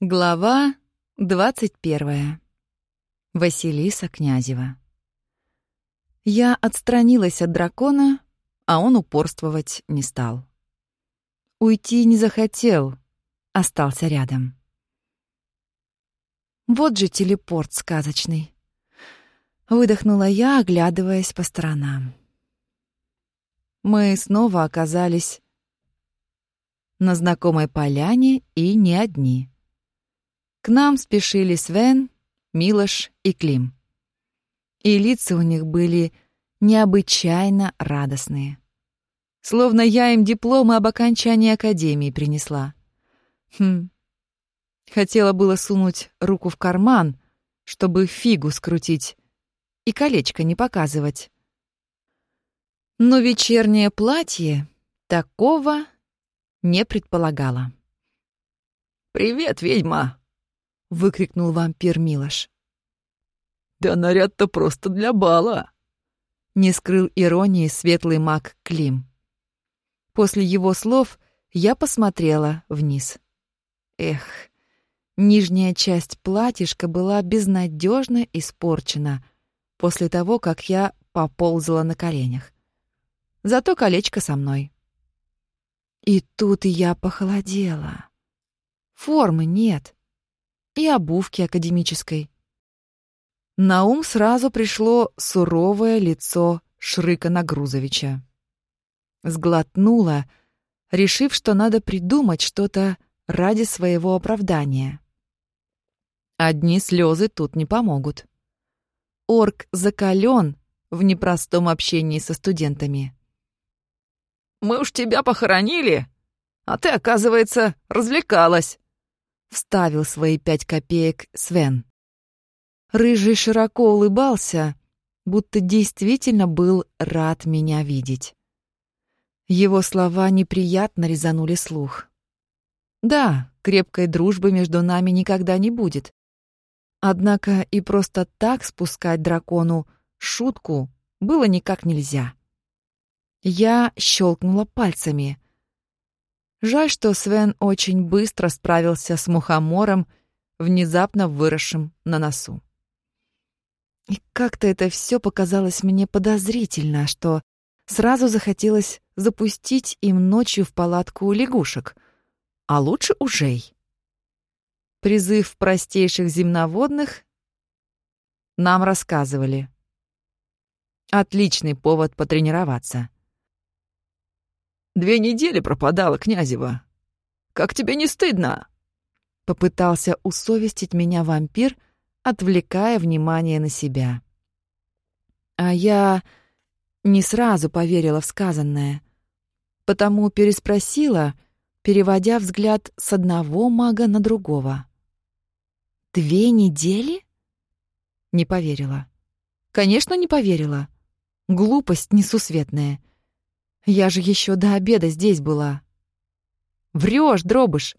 Глава двадцать первая. Василиса Князева. Я отстранилась от дракона, а он упорствовать не стал. Уйти не захотел, остался рядом. Вот же телепорт сказочный. Выдохнула я, оглядываясь по сторонам. Мы снова оказались на знакомой поляне и не одни — к нам спешили Свен, Милош и Клим. И лица у них были необычайно радостные. Словно я им дипломы об окончании академии принесла. Хм. Хотела было сунуть руку в карман, чтобы фигу скрутить и колечко не показывать. Но вечернее платье такого не предполагало. «Привет, ведьма!» — выкрикнул вампир Милош. «Да наряд-то просто для бала!» Не скрыл иронии светлый маг Клим. После его слов я посмотрела вниз. Эх, нижняя часть платьишка была безнадежно испорчена после того, как я поползала на коленях. Зато колечко со мной. И тут я похолодела. Формы нет и обувки академической. На ум сразу пришло суровое лицо Шрыка Нагрузовича. Сглотнула, решив, что надо придумать что-то ради своего оправдания. Одни слезы тут не помогут. Орк закален в непростом общении со студентами. «Мы уж тебя похоронили, а ты, оказывается, развлекалась», — вставил свои пять копеек Свен. Рыжий широко улыбался, будто действительно был рад меня видеть. Его слова неприятно резанули слух. Да, крепкой дружбы между нами никогда не будет. Однако и просто так спускать дракону шутку было никак нельзя. Я щелкнула пальцами — Жаль, что Свен очень быстро справился с мухомором, внезапно выросшим на носу. И как-то это все показалось мне подозрительно, что сразу захотелось запустить им ночью в палатку у лягушек, а лучше ужей. Призыв простейших земноводных нам рассказывали. Отличный повод потренироваться. Две недели пропадала, Князева. Как тебе не стыдно?» Попытался усовестить меня вампир, отвлекая внимание на себя. А я не сразу поверила в сказанное, потому переспросила, переводя взгляд с одного мага на другого. «Две недели?» Не поверила. Конечно, не поверила. Глупость несусветная. Я же еще до обеда здесь была. Врешь, дробыш.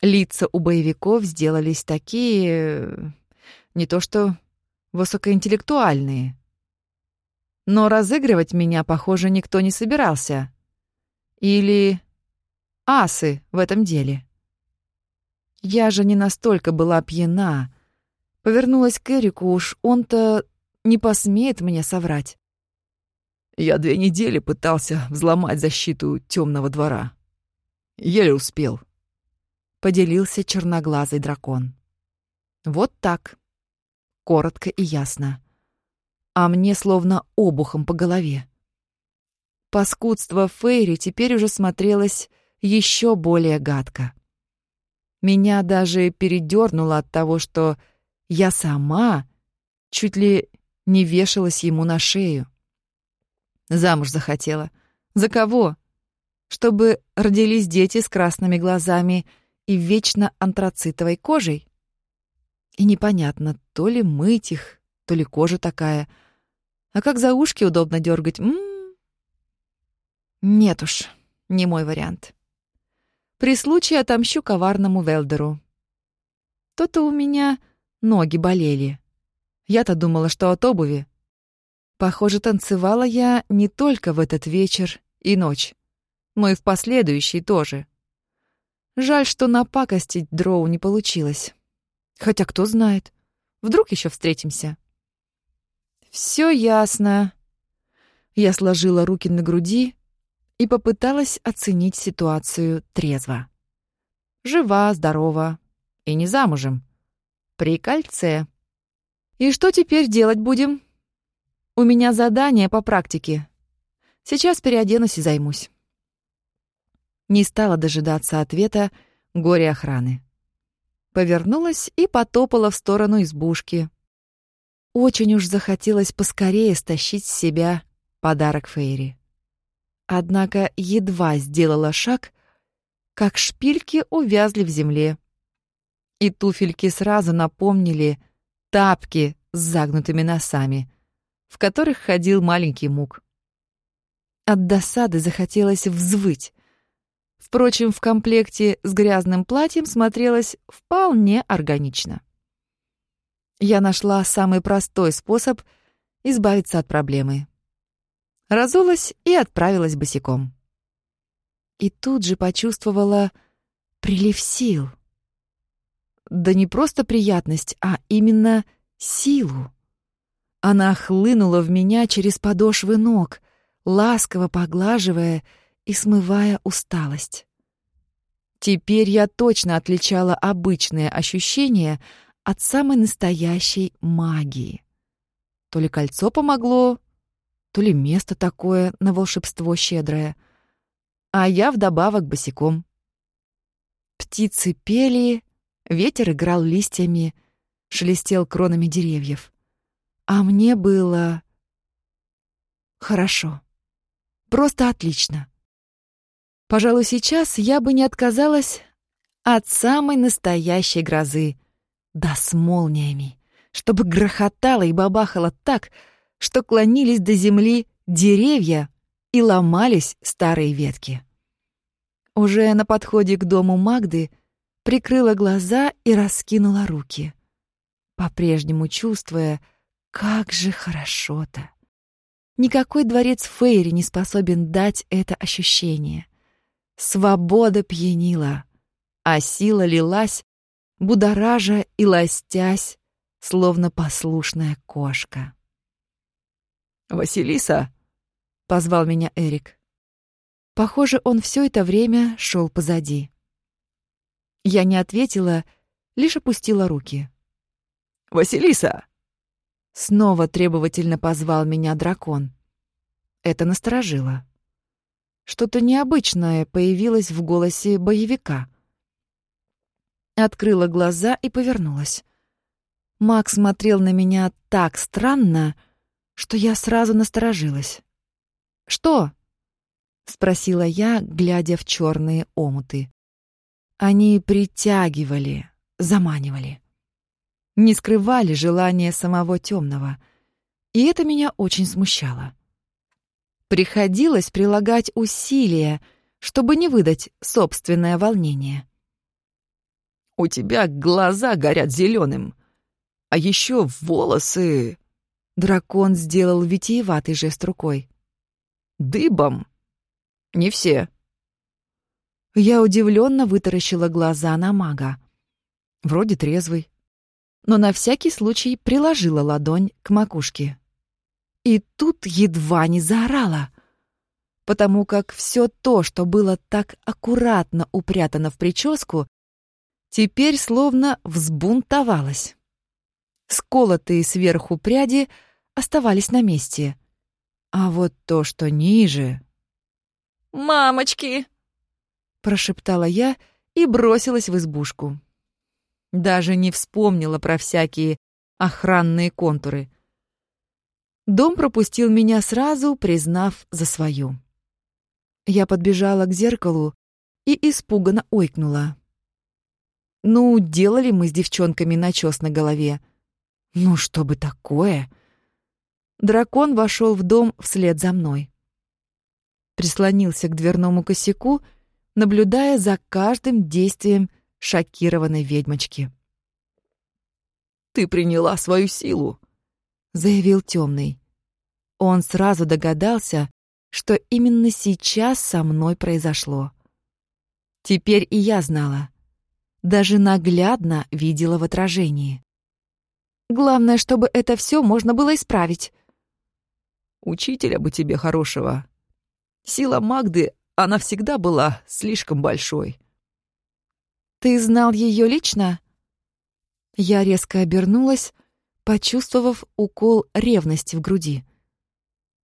Лица у боевиков сделались такие... не то что высокоинтеллектуальные. Но разыгрывать меня, похоже, никто не собирался. Или асы в этом деле. Я же не настолько была пьяна. Повернулась к Эрику, уж он-то не посмеет мне соврать. Я две недели пытался взломать защиту темного двора. Еле успел. Поделился черноглазый дракон. Вот так. Коротко и ясно. А мне словно обухом по голове. Паскудство Фейри теперь уже смотрелось еще более гадко. Меня даже передернуло от того, что я сама чуть ли не вешалась ему на шею. Замуж захотела. За кого? Чтобы родились дети с красными глазами и вечно антрацитовой кожей? И непонятно, то ли мыть их, то ли кожа такая. А как за ушки удобно дергать? М -м -м. Нет уж, не мой вариант. При случае отомщу коварному Велдеру. То-то у меня ноги болели. Я-то думала, что от обуви. Похоже, танцевала я не только в этот вечер и ночь, но и в последующий тоже. Жаль, что напакостить дроу не получилось. Хотя кто знает, вдруг еще встретимся. Все ясно. Я сложила руки на груди и попыталась оценить ситуацию трезво. Жива, здорова и не замужем. При кольце. И что теперь делать будем? У меня задание по практике. Сейчас переоденусь и займусь. Не стала дожидаться ответа горе охраны. Повернулась и потопала в сторону избушки. Очень уж захотелось поскорее стащить с себя подарок Фейри. Однако едва сделала шаг, как шпильки увязли в земле. И туфельки сразу напомнили тапки с загнутыми носами, в которых ходил маленький мук. От досады захотелось взвыть. Впрочем, в комплекте с грязным платьем смотрелось вполне органично. Я нашла самый простой способ избавиться от проблемы. Разулась и отправилась босиком. И тут же почувствовала прилив сил. Да не просто приятность, а именно силу. Она хлынула в меня через подошвы ног, ласково поглаживая и смывая усталость. Теперь я точно отличала обычные ощущения от самой настоящей магии. То ли кольцо помогло, то ли место такое на волшебство щедрое. А я вдобавок босиком. Птицы пели, ветер играл листьями, шелестел кронами деревьев. А мне было... хорошо. Просто отлично. Пожалуй, сейчас я бы не отказалась от самой настоящей грозы. Да с молниями, чтобы грохотало и бабахало так, что клонились до земли деревья и ломались старые ветки. Уже на подходе к дому Магды прикрыла глаза и раскинула руки, по-прежнему чувствуя, как же хорошо-то. Никакой дворец Фейри не способен дать это ощущение — Свобода пьянила, а сила лилась, будоража и ластясь, словно послушная кошка. «Василиса!» — позвал меня Эрик. Похоже, он все это время шел позади. Я не ответила, лишь опустила руки. «Василиса!» Снова требовательно позвал меня дракон. Это насторожило. Что-то необычное появилось в голосе боевика. Открыла глаза и повернулась. Макс смотрел на меня так странно, что я сразу насторожилась. «Что?» — спросила я, глядя в черные омуты. Они притягивали, заманивали. Не скрывали желания самого темного, и это меня очень смущало. Приходилось прилагать усилия, чтобы не выдать собственное волнение. «У тебя глаза горят зеленым, а еще волосы...» Дракон сделал витиеватый жест рукой. «Дыбом? Не все». Я удивленно вытаращила глаза на мага. Вроде трезвый. Но на всякий случай приложила ладонь к макушке. И тут едва не заорала, потому как все то, что было так аккуратно упрятано в прическу, теперь словно взбунтовалось. Сколотые сверху пряди оставались на месте, а вот то, что ниже... «Мамочки!» — прошептала я и бросилась в избушку. Даже не вспомнила про всякие охранные контуры. Дом пропустил меня сразу, признав за свою. Я подбежала к зеркалу и испуганно ойкнула. Ну, делали мы с девчонками начес на голове. Ну, что бы такое? Дракон вошел в дом вслед за мной. Прислонился к дверному косяку, наблюдая за каждым действием шокированной ведьмочки. «Ты приняла свою силу», заявил темный. Он сразу догадался, что именно сейчас со мной произошло. Теперь и я знала. Даже наглядно видела в отражении. Главное, чтобы это все можно было исправить. Учителя бы тебе хорошего. Сила Магды, она всегда была слишком большой. Ты знал ее лично? Я резко обернулась, почувствовав укол ревности в груди.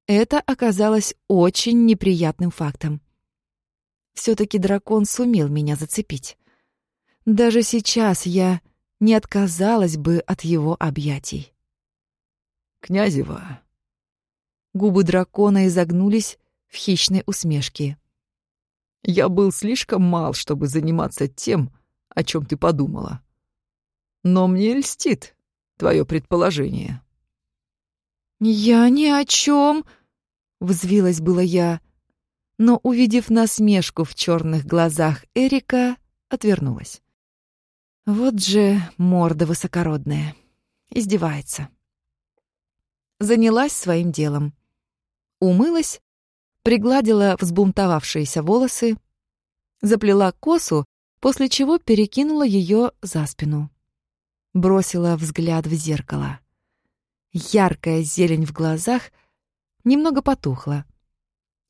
Это оказалось очень неприятным фактом. Все-таки дракон сумел меня зацепить. Даже сейчас я не отказалась бы от его объятий. «Князева!» Губы дракона изогнулись в хищной усмешке. «Я был слишком мал, чтобы заниматься тем, о чем ты подумала. Но мне льстит твое предположение». «Я ни о чем!» — взвилась было я, но, увидев насмешку в черных глазах Эрика, отвернулась. Вот же морда высокородная. Издевается. Занялась своим делом. Умылась, пригладила взбунтовавшиеся волосы, заплела косу, после чего перекинула ее за спину. Бросила взгляд в зеркало. Яркая зелень в глазах немного потухла.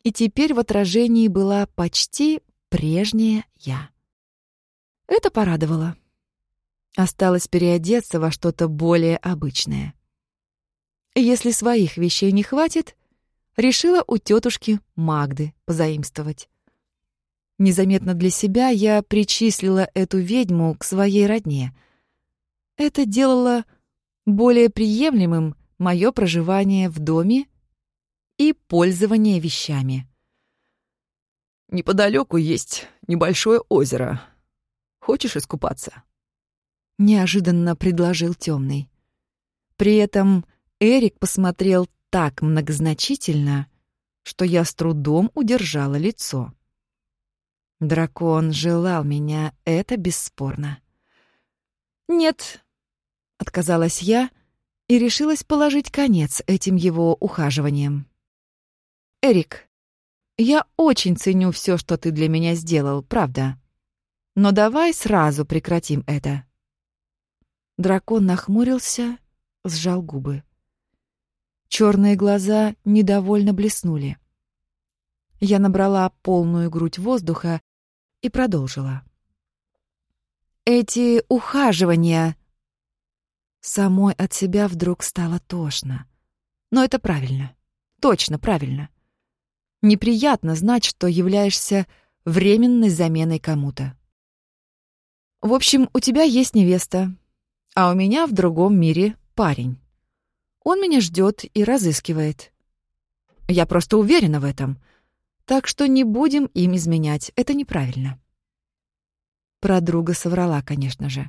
И теперь в отражении была почти прежняя я. Это порадовало. Осталось переодеться во что-то более обычное. Если своих вещей не хватит, решила у тетушки Магды позаимствовать. Незаметно для себя я причислила эту ведьму к своей родне. Это делало более приемлемым мое проживание в доме и пользование вещами. «Неподалеку есть небольшое озеро. Хочешь искупаться?» Неожиданно предложил темный. При этом Эрик посмотрел так многозначительно, что я с трудом удержала лицо. Дракон желал меня, это бесспорно. «Нет», — отказалась я и решилась положить конец этим его ухаживаниям. «Эрик, я очень ценю все, что ты для меня сделал, правда. Но давай сразу прекратим это». Дракон нахмурился, сжал губы. Черные глаза недовольно блеснули. Я набрала полную грудь воздуха и продолжила. «Эти ухаживания...» Самой от себя вдруг стало тошно. Но это правильно. Точно правильно. Неприятно знать, что являешься временной заменой кому-то. В общем, у тебя есть невеста, а у меня в другом мире парень. Он меня ждет и разыскивает. Я просто уверена в этом. Так что не будем им изменять, это неправильно. Про друга соврала, конечно же.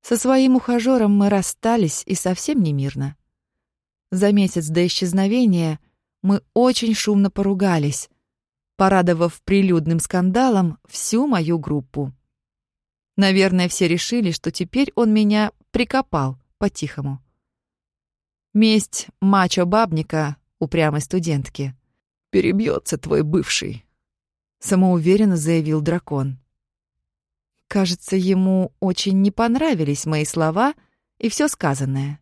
Со своим ухажером мы расстались и совсем не мирно. За месяц до исчезновения мы очень шумно поругались, порадовав прилюдным скандалом всю мою группу. Наверное, все решили, что теперь он меня прикопал по-тихому. Месть мачо-бабника упрямой студентки. «Перебьется твой бывший», — самоуверенно заявил дракон. Кажется, ему очень не понравились мои слова и все сказанное.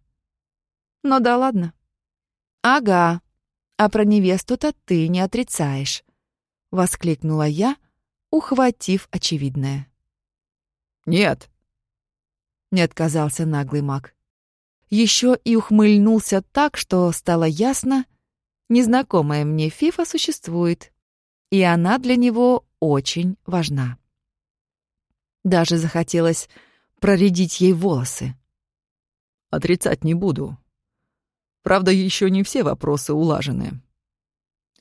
Но да ладно. «Ага, а про невесту-то ты не отрицаешь», — воскликнула я, ухватив очевидное. «Нет!» — не отказался наглый маг. Еще и ухмыльнулся так, что стало ясно, незнакомая мне фифа существует, и она для него очень важна. Даже захотелось проредить ей волосы. «Отрицать не буду. Правда, еще не все вопросы улажены.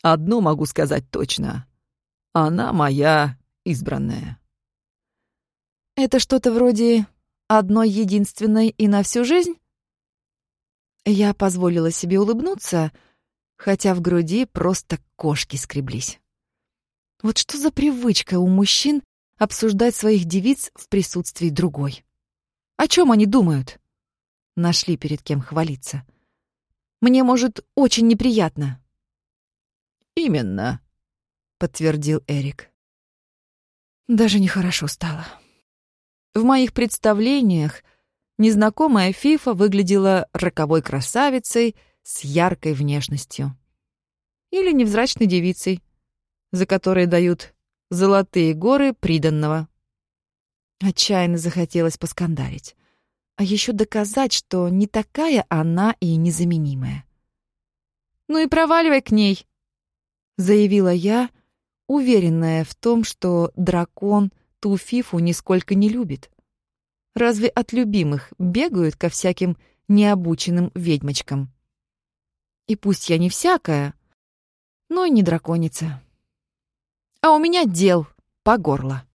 Одно могу сказать точно. Она моя избранная». Это что-то вроде одной единственной и на всю жизнь? Я позволила себе улыбнуться, хотя в груди просто кошки скреблись. Вот что за привычка у мужчин обсуждать своих девиц в присутствии другой? О чем они думают? Нашли перед кем хвалиться. Мне, может, очень неприятно. Именно, подтвердил Эрик. Даже нехорошо стало. В моих представлениях незнакомая Фифа выглядела роковой красавицей с яркой внешностью. Или невзрачной девицей, за которой дают золотые горы приданного. Отчаянно захотелось поскандалить. А еще доказать, что не такая она и незаменимая. «Ну и проваливай к ней», — заявила я, уверенная в том, что дракон ту фифу нисколько не любит. Разве от любимых бегают ко всяким необученным ведьмочкам? И пусть я не всякая, но и не драконица. А у меня дел по горло.